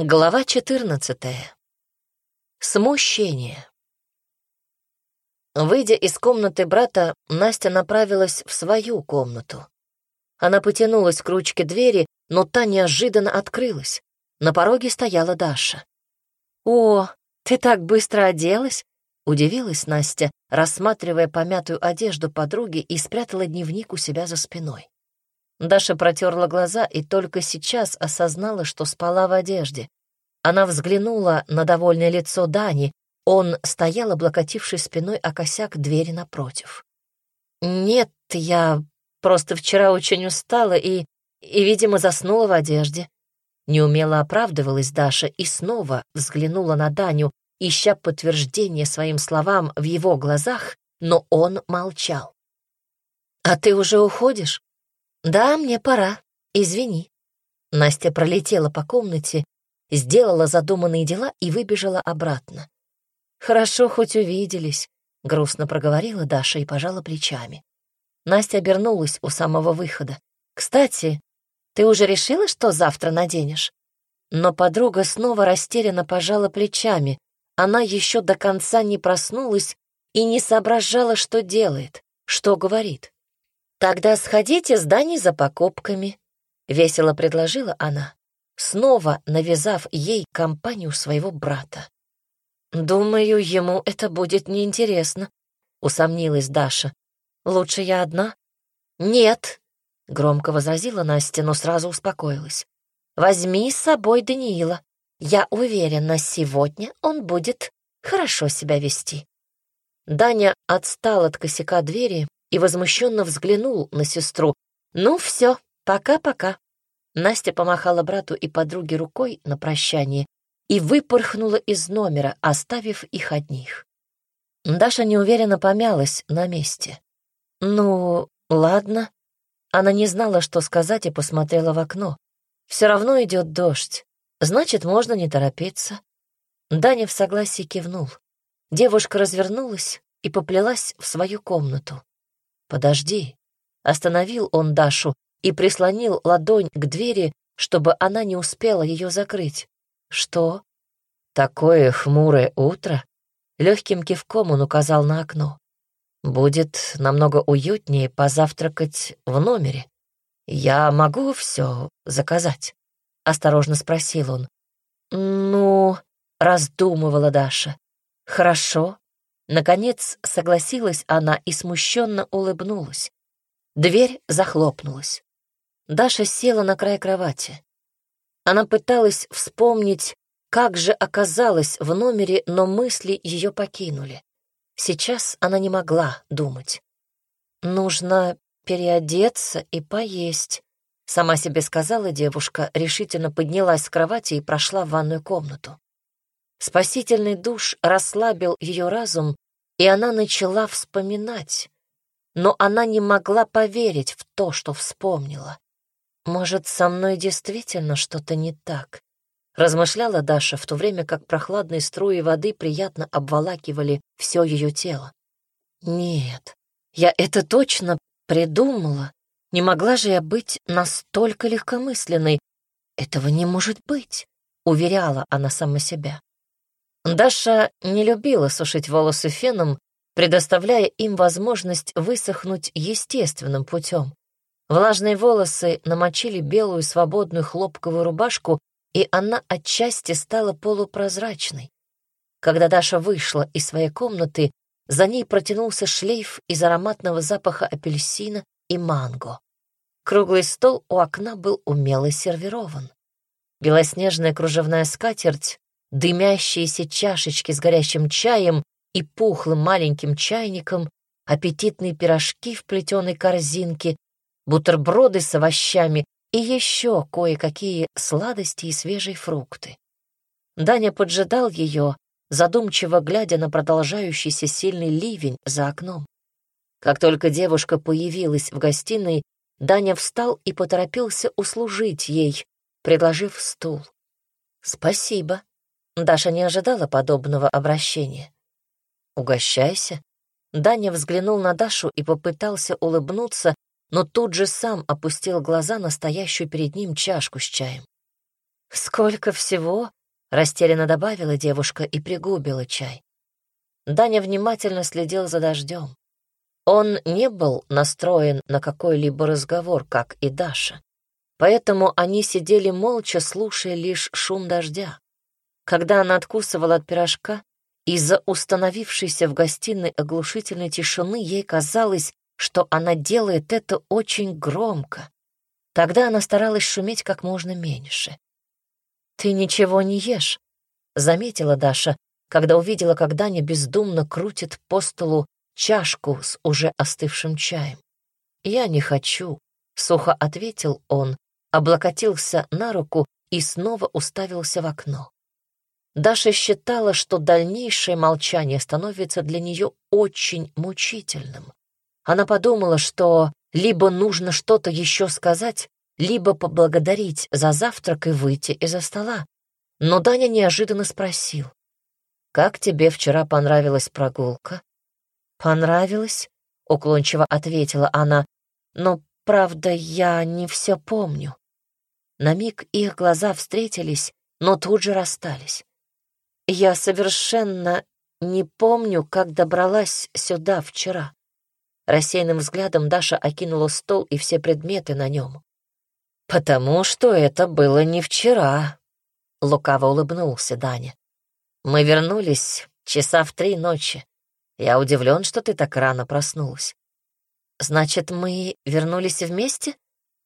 Глава 14. Смущение. Выйдя из комнаты брата, Настя направилась в свою комнату. Она потянулась к ручке двери, но та неожиданно открылась. На пороге стояла Даша. «О, ты так быстро оделась?» — удивилась Настя, рассматривая помятую одежду подруги и спрятала дневник у себя за спиной. Даша протерла глаза и только сейчас осознала, что спала в одежде. Она взглянула на довольное лицо Дани. Он стоял, облокотившись спиной о косяк двери напротив. «Нет, я просто вчера очень устала и, и, видимо, заснула в одежде». Неумело оправдывалась Даша и снова взглянула на Даню, ища подтверждение своим словам в его глазах, но он молчал. «А ты уже уходишь?» «Да, мне пора. Извини». Настя пролетела по комнате, сделала задуманные дела и выбежала обратно. «Хорошо, хоть увиделись», — грустно проговорила Даша и пожала плечами. Настя обернулась у самого выхода. «Кстати, ты уже решила, что завтра наденешь?» Но подруга снова растерянно пожала плечами. Она еще до конца не проснулась и не соображала, что делает, что говорит. «Тогда сходите с Даней за покупками», — весело предложила она, снова навязав ей компанию своего брата. «Думаю, ему это будет неинтересно», — усомнилась Даша. «Лучше я одна?» «Нет», — громко возразила Настя, но сразу успокоилась. «Возьми с собой Даниила. Я уверена, сегодня он будет хорошо себя вести». Даня отстал от косяка двери и возмущенно взглянул на сестру. «Ну все, пока-пока». Настя помахала брату и подруге рукой на прощание и выпорхнула из номера, оставив их одних. Даша неуверенно помялась на месте. «Ну, ладно». Она не знала, что сказать, и посмотрела в окно. Все равно идет дождь, значит, можно не торопиться. Даня в согласии кивнул. Девушка развернулась и поплелась в свою комнату. «Подожди». Остановил он Дашу и прислонил ладонь к двери, чтобы она не успела ее закрыть. «Что?» «Такое хмурое утро?» Легким кивком он указал на окно. «Будет намного уютнее позавтракать в номере. Я могу все заказать?» — осторожно спросил он. «Ну...» — раздумывала Даша. «Хорошо, Наконец согласилась она и смущенно улыбнулась. Дверь захлопнулась. Даша села на край кровати. Она пыталась вспомнить, как же оказалась в номере, но мысли ее покинули. Сейчас она не могла думать. «Нужно переодеться и поесть», — сама себе сказала девушка, решительно поднялась с кровати и прошла в ванную комнату. Спасительный душ расслабил ее разум, и она начала вспоминать. Но она не могла поверить в то, что вспомнила. «Может, со мной действительно что-то не так?» размышляла Даша, в то время как прохладные струи воды приятно обволакивали все ее тело. «Нет, я это точно придумала. Не могла же я быть настолько легкомысленной. Этого не может быть», — уверяла она сама себя. Даша не любила сушить волосы феном, предоставляя им возможность высохнуть естественным путем. Влажные волосы намочили белую свободную хлопковую рубашку, и она отчасти стала полупрозрачной. Когда Даша вышла из своей комнаты, за ней протянулся шлейф из ароматного запаха апельсина и манго. Круглый стол у окна был умело сервирован. Белоснежная кружевная скатерть дымящиеся чашечки с горящим чаем и пухлым маленьким чайником, аппетитные пирожки в плетеной корзинке, бутерброды с овощами и еще кое-какие сладости и свежие фрукты. Даня поджидал ее, задумчиво глядя на продолжающийся сильный ливень за окном. Как только девушка появилась в гостиной, Даня встал и поторопился услужить ей, предложив стул. «Спасибо», Даша не ожидала подобного обращения. «Угощайся». Даня взглянул на Дашу и попытался улыбнуться, но тут же сам опустил глаза на стоящую перед ним чашку с чаем. «Сколько всего?» — растерянно добавила девушка и пригубила чай. Даня внимательно следил за дождем. Он не был настроен на какой-либо разговор, как и Даша. Поэтому они сидели молча, слушая лишь шум дождя. Когда она откусывала от пирожка, из-за установившейся в гостиной оглушительной тишины ей казалось, что она делает это очень громко. Тогда она старалась шуметь как можно меньше. «Ты ничего не ешь», — заметила Даша, когда увидела, как Даня бездумно крутит по столу чашку с уже остывшим чаем. «Я не хочу», — сухо ответил он, облокотился на руку и снова уставился в окно. Даша считала, что дальнейшее молчание становится для нее очень мучительным. Она подумала, что либо нужно что-то еще сказать, либо поблагодарить за завтрак и выйти из-за стола. Но Даня неожиданно спросил, «Как тебе вчера понравилась прогулка?» «Понравилась?» — уклончиво ответила она, «но, правда, я не все помню». На миг их глаза встретились, но тут же расстались. Я совершенно не помню, как добралась сюда вчера. Рассеянным взглядом Даша окинула стол и все предметы на нем. «Потому что это было не вчера», — лукаво улыбнулся Даня. «Мы вернулись часа в три ночи. Я удивлен, что ты так рано проснулась». «Значит, мы вернулись вместе?»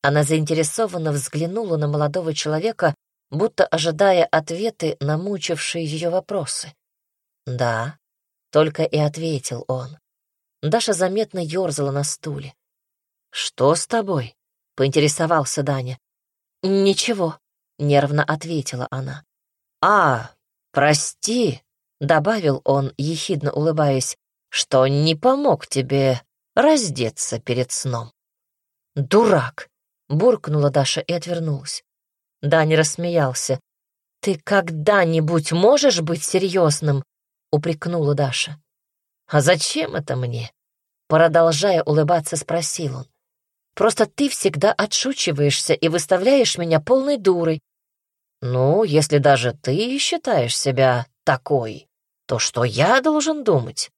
Она заинтересованно взглянула на молодого человека, будто ожидая ответы на мучившие ее вопросы. «Да», — только и ответил он. Даша заметно ерзала на стуле. «Что с тобой?» — поинтересовался Даня. «Ничего», — нервно ответила она. «А, прости», — добавил он, ехидно улыбаясь, «что не помог тебе раздеться перед сном». «Дурак!» — буркнула Даша и отвернулась. Даня рассмеялся. «Ты когда-нибудь можешь быть серьезным?» — упрекнула Даша. «А зачем это мне?» Продолжая улыбаться, спросил он. «Просто ты всегда отшучиваешься и выставляешь меня полной дурой». «Ну, если даже ты считаешь себя такой, то что я должен думать?»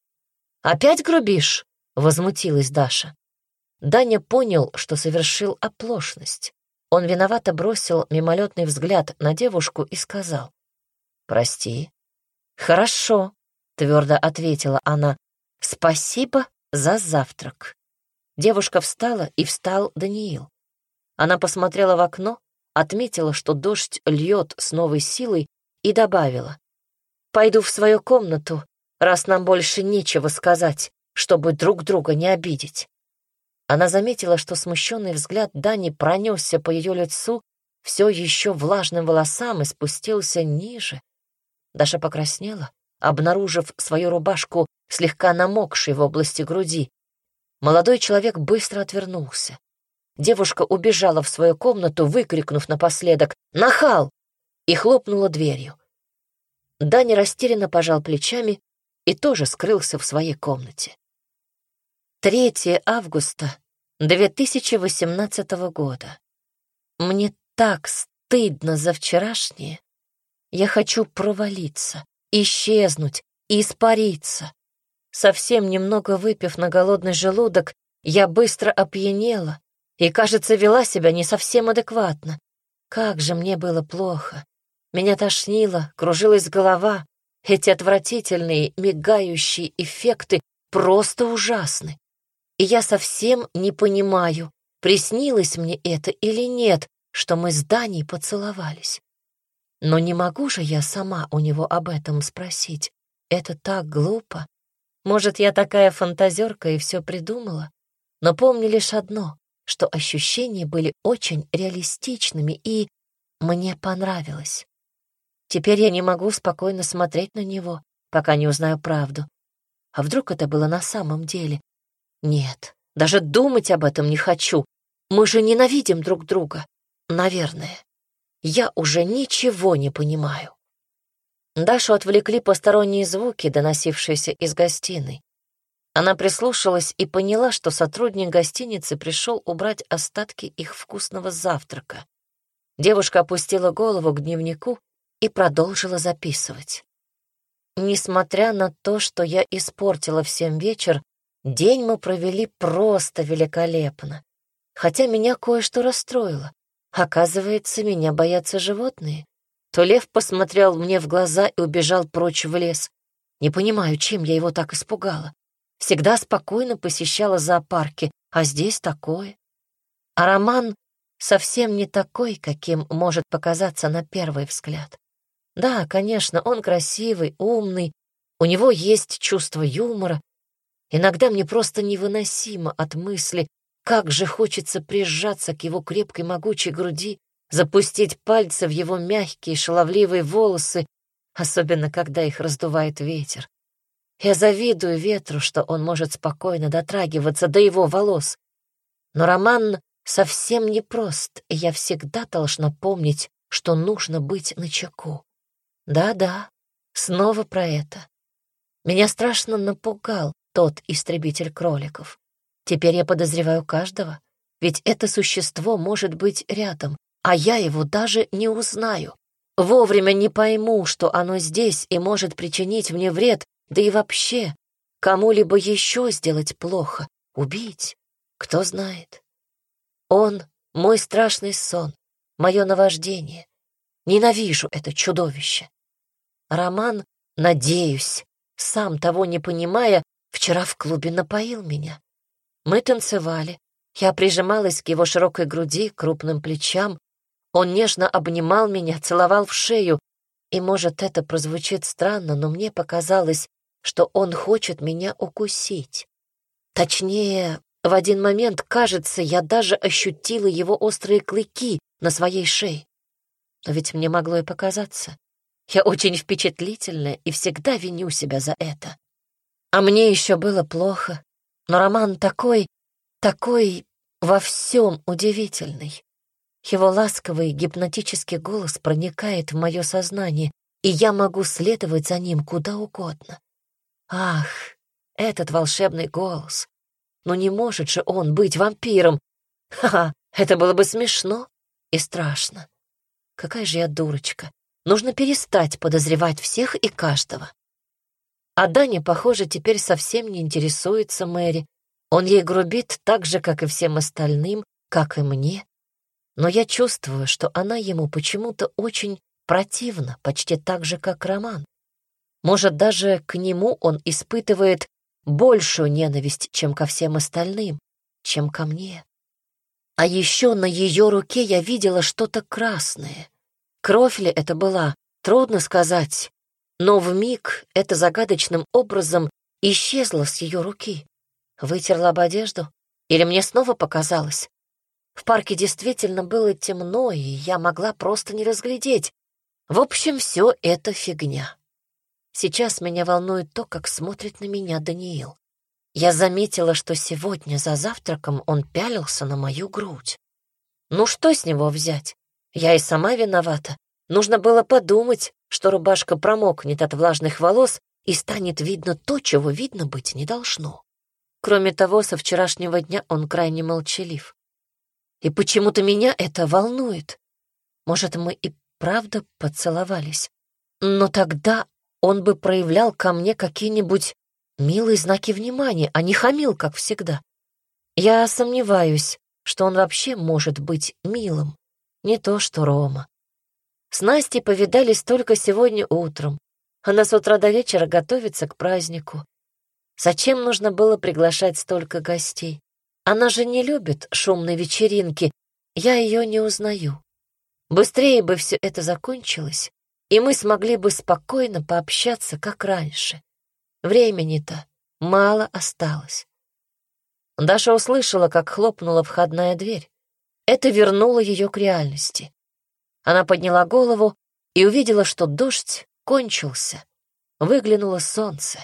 «Опять грубишь?» — возмутилась Даша. Даня понял, что совершил оплошность. Он виновато бросил мимолетный взгляд на девушку и сказал. «Прости». «Хорошо», — твердо ответила она. «Спасибо за завтрак». Девушка встала, и встал Даниил. Она посмотрела в окно, отметила, что дождь льет с новой силой, и добавила. «Пойду в свою комнату, раз нам больше нечего сказать, чтобы друг друга не обидеть». Она заметила, что смущенный взгляд Дани пронесся по ее лицу, все еще влажным волосам и спустился ниже. Даша покраснела, обнаружив свою рубашку, слегка намокшей в области груди. Молодой человек быстро отвернулся. Девушка убежала в свою комнату, выкрикнув напоследок «Нахал!» и хлопнула дверью. Даня растерянно пожал плечами и тоже скрылся в своей комнате. 3 августа 2018 года. Мне так стыдно за вчерашнее. Я хочу провалиться, исчезнуть испариться. Совсем немного выпив на голодный желудок, я быстро опьянела и, кажется, вела себя не совсем адекватно. Как же мне было плохо. Меня тошнило, кружилась голова. Эти отвратительные, мигающие эффекты просто ужасны. И я совсем не понимаю, приснилось мне это или нет, что мы с Даней поцеловались. Но не могу же я сама у него об этом спросить. Это так глупо. Может, я такая фантазерка и все придумала? Но помню лишь одно, что ощущения были очень реалистичными, и мне понравилось. Теперь я не могу спокойно смотреть на него, пока не узнаю правду. А вдруг это было на самом деле, нет, даже думать об этом не хочу. Мы же ненавидим друг друга. Наверное. Я уже ничего не понимаю. Дашу отвлекли посторонние звуки, доносившиеся из гостиной. Она прислушалась и поняла, что сотрудник гостиницы пришел убрать остатки их вкусного завтрака. Девушка опустила голову к дневнику и продолжила записывать. Несмотря на то, что я испортила всем вечер, день мы провели просто великолепно. Хотя меня кое-что расстроило. Оказывается, меня боятся животные. То лев посмотрел мне в глаза и убежал прочь в лес. Не понимаю, чем я его так испугала. Всегда спокойно посещала зоопарки, а здесь такое. А Роман совсем не такой, каким может показаться на первый взгляд. Да, конечно, он красивый, умный, у него есть чувство юмора. Иногда мне просто невыносимо от мысли, как же хочется прижаться к его крепкой могучей груди, запустить пальцы в его мягкие шаловливые волосы, особенно когда их раздувает ветер. Я завидую ветру, что он может спокойно дотрагиваться до его волос. Но Роман совсем непрост, и я всегда должна помнить, что нужно быть начеку. Да-да, снова про это. Меня страшно напугал тот истребитель кроликов. Теперь я подозреваю каждого, ведь это существо может быть рядом, а я его даже не узнаю. Вовремя не пойму, что оно здесь и может причинить мне вред, да и вообще кому-либо еще сделать плохо, убить, кто знает. Он — мой страшный сон, мое наваждение. Ненавижу это чудовище. Роман, надеюсь, сам того не понимая, вчера в клубе напоил меня. Мы танцевали, я прижималась к его широкой груди, крупным плечам. Он нежно обнимал меня, целовал в шею, и, может, это прозвучит странно, но мне показалось, что он хочет меня укусить. Точнее, в один момент, кажется, я даже ощутила его острые клыки на своей шее. Но ведь мне могло и показаться. Я очень впечатлительная и всегда виню себя за это. А мне еще было плохо. Но Роман такой, такой во всем удивительный. Его ласковый гипнотический голос проникает в мое сознание, и я могу следовать за ним куда угодно. Ах, этот волшебный голос. Но не может же он быть вампиром. Ха-ха, это было бы смешно и страшно. Какая же я дурочка. Нужно перестать подозревать всех и каждого. А Даня, похоже, теперь совсем не интересуется Мэри. Он ей грубит так же, как и всем остальным, как и мне. Но я чувствую, что она ему почему-то очень противна, почти так же, как Роман. Может, даже к нему он испытывает большую ненависть, чем ко всем остальным, чем ко мне. А еще на ее руке я видела что-то красное. Кровь ли это была, трудно сказать, но в миг это загадочным образом исчезло с ее руки. Вытерла об одежду? Или мне снова показалось? В парке действительно было темно, и я могла просто не разглядеть. В общем, все это фигня. Сейчас меня волнует то, как смотрит на меня Даниил. Я заметила, что сегодня за завтраком он пялился на мою грудь. Ну что с него взять? Я и сама виновата. Нужно было подумать, что рубашка промокнет от влажных волос и станет видно то, чего видно быть не должно. Кроме того, со вчерашнего дня он крайне молчалив. И почему-то меня это волнует. Может, мы и правда поцеловались. Но тогда он бы проявлял ко мне какие-нибудь милые знаки внимания, а не хамил, как всегда. Я сомневаюсь, что он вообще может быть милым. Не то что Рома. С Настей повидались только сегодня утром. Она с утра до вечера готовится к празднику. Зачем нужно было приглашать столько гостей? Она же не любит шумной вечеринки. Я ее не узнаю. Быстрее бы все это закончилось, и мы смогли бы спокойно пообщаться, как раньше. Времени-то мало осталось. Даша услышала, как хлопнула входная дверь. Это вернуло ее к реальности. Она подняла голову и увидела, что дождь кончился. Выглянуло солнце.